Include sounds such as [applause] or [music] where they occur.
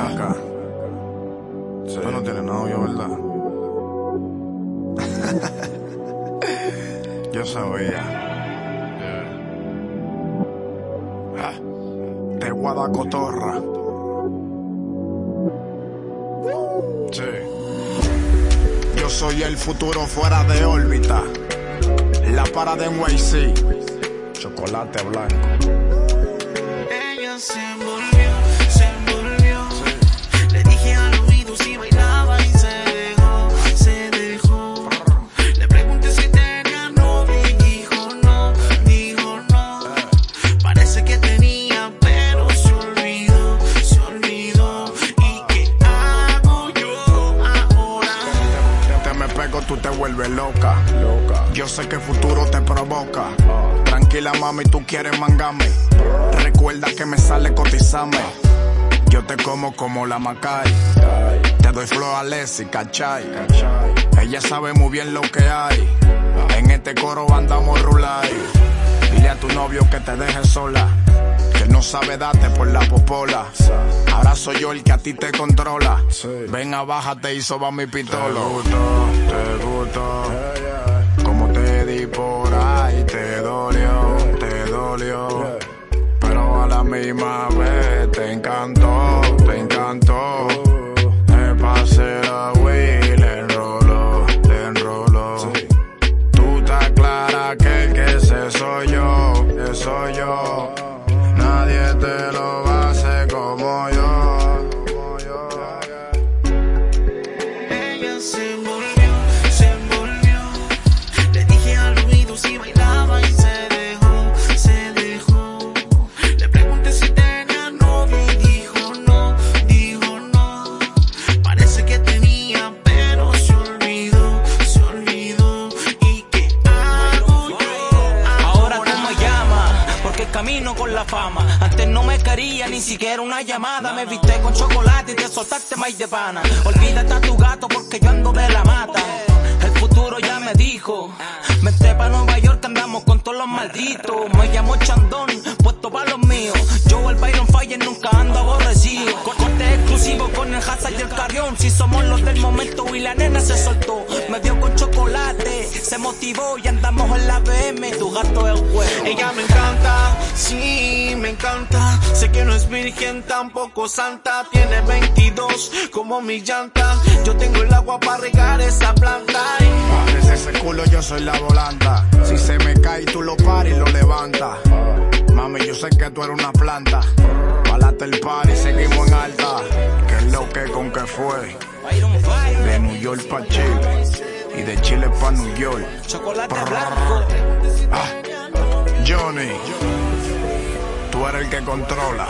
acá. Sí. Tú no tienes novio, ¿verdad? [laughs] Yo sabía. Ah, de Guadacotorra. Sí. Yo soy el futuro fuera de órbita. La para de NYC. Chocolate blanco. Ella se envolvió, se envolvió. Te vuelves loca. Yo sé que el futuro te provoca. Tranquila, mami, tú quieres mangame. Recuerda que me sale cotizame. Yo te como como la Macay. Te doy flor a Leslie, cachai. Ella sabe muy bien lo que hay. En este coro andamos rulay. Dile a tu novio que te deje sola. No sabe darte por la popola. Ahora soy yo el que a ti te controla. Ven, abájate y soba mi pitolo. Te gustó, te gustó. Como te di por ahí, te dolió, te dolió. Pero a la misma vez te encantó, te encantó. Camino con la fama. Antes no me quería ni siquiera una llamada. Me viste con chocolate y te soltaste maíz de pana. Olvídate a tu gato porque yo ando de la mata. El futuro ya me dijo. Vente pa' Nueva York andamos con todos los malditos. Me llamo Chandón, puesto pa' los míos. Yo el Byron Fire nunca ando aborrecido. Corte exclusivo con el Hazard y el carrión. Si somos los del momento y la nena se soltó. Me dio con chocolate, se motivó y andamos en la BM. Tu gato es huevo. Ella me encanta, sí, me encanta. Sé que no es virgen, tampoco santa. Tiene 22 como mi llanta. Yo tengo el agua para regar esa planta. Y Desde ese culo yo soy la volanta. Si se me cae, tú lo paras y lo levantas. Mami, yo sé que tú eres una planta. Palate el par y seguimos en alta. Que es lo que con que fue. De New York pa' Chile. Y de Chile pa' New York. chocolate blanco. Ah, Johnny. Tú eres el que controla.